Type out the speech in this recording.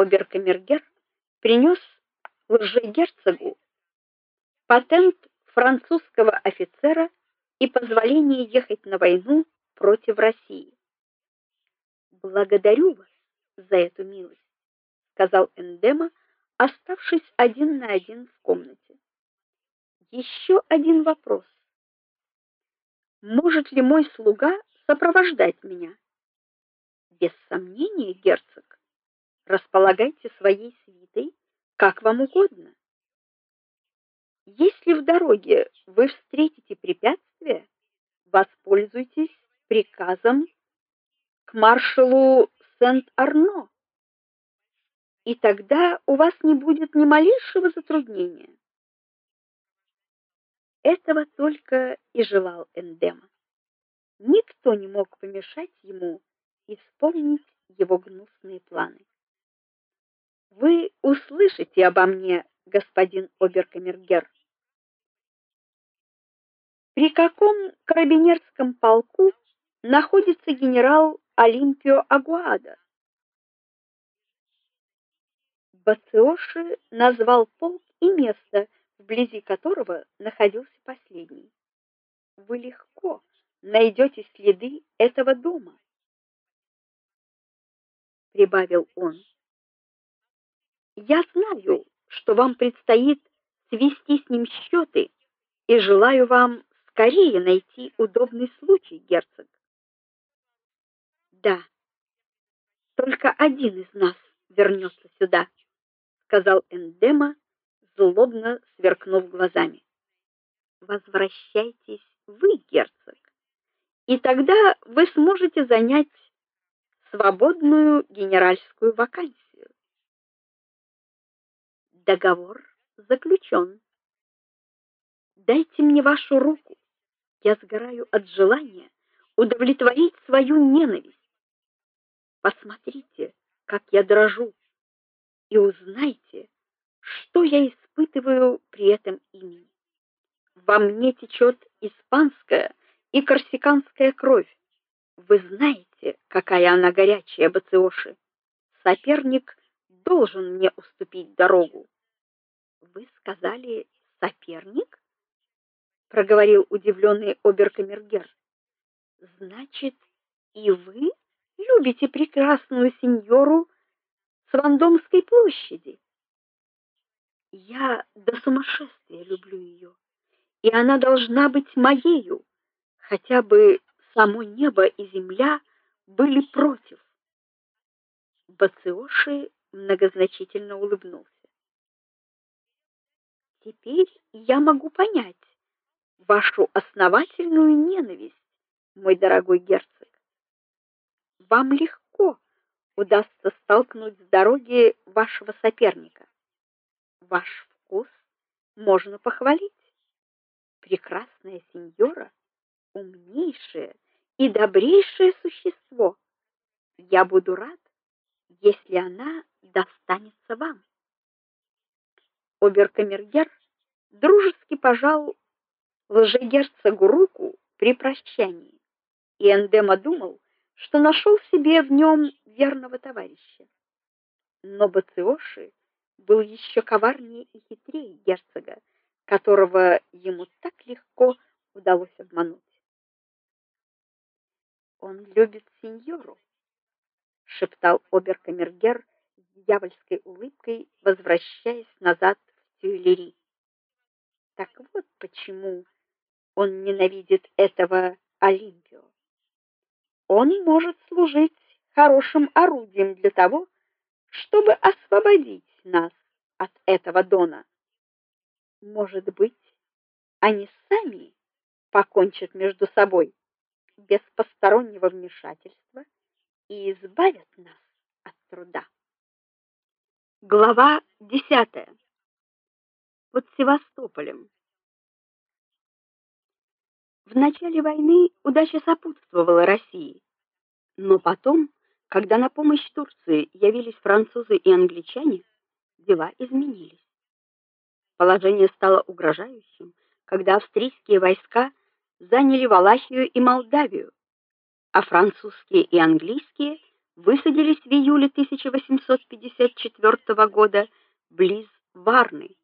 оберкамергер принес лжегерцогу патент французского офицера и позволение ехать на войну против России. Благодарю вас за эту милость, сказал Эндема, оставшись один на один в комнате. Еще один вопрос. Может ли мой слуга сопровождать меня? Без сомнения, герцог. Располагайте своей свитой как вам угодно. Если в дороге вы встретите препятствия, воспользуйтесь приказом к маршалу Сент-Арно. И тогда у вас не будет ни малейшего затруднения. Этого только и желал Эндема. Никто не мог помешать ему исполнить его гнусные планы. Вы услышите обо мне, господин оберкамергер. При каком карабинерском полку находится генерал Олимпио Агуада? Бациоши назвал полк и место, вблизи которого находился последний. Вы легко найдете следы этого дома, прибавил он. Я знаю, что вам предстоит свести с ним счеты, и желаю вам скорее найти удобный случай, герцог. Да. Только один из нас вернется сюда, сказал Эндема, злобно сверкнув глазами. Возвращайтесь вы, герцог. И тогда вы сможете занять свободную генеральскую вакансию. Договор заключен. Дайте мне вашу руку. Я сгораю от желания удовлетворить свою ненависть. Посмотрите, как я дрожу, и узнайте, что я испытываю при этом имени. Во мне течет испанская и корсиканская кровь. Вы знаете, какая она горячая, Бациоши. Соперник должен мне уступить дорогу. Вы сказали соперник? проговорил удивленный оберкамергер. Значит, и вы любите прекрасную сеньору с Вандомской площади? Я до сумасшествия люблю ее, и она должна быть моею, хотя бы само небо и земля были против. Бациоши многозначительно улыбнулся. Теперь я могу понять вашу основательную ненависть, мой дорогой герцог. Вам легко удастся столкнуть с дороги вашего соперника. Ваш вкус можно похвалить. Прекрасная сеньора, умнейшее и добрейшее существо. Я буду рад, если она достанется вам. Оберкамергер дружески пожал лжегерцогу руку при прощании, и Эндема думал, что нашел себе в нем верного товарища. Но Бациоши был еще коварнее и хитрее герцога, которого ему так легко удалось обмануть. Он любит сеньору, шептал оберкамергер с дьявольской улыбкой, возвращаясь назад Тюильри. Так вот почему он ненавидит этого Олимпио. Он может служить хорошим орудием для того, чтобы освободить нас от этого дона. Может быть, они сами покончат между собой без постороннего вмешательства и избавят нас от труда. Глава 10. Под Севастополем. В начале войны удача сопутствовала России, но потом, когда на помощь Турции явились французы и англичане, дела изменились. Положение стало угрожающим, когда австрийские войска заняли Валахию и Молдавию, а французские и английские высадились в июле 1854 года близ Варны.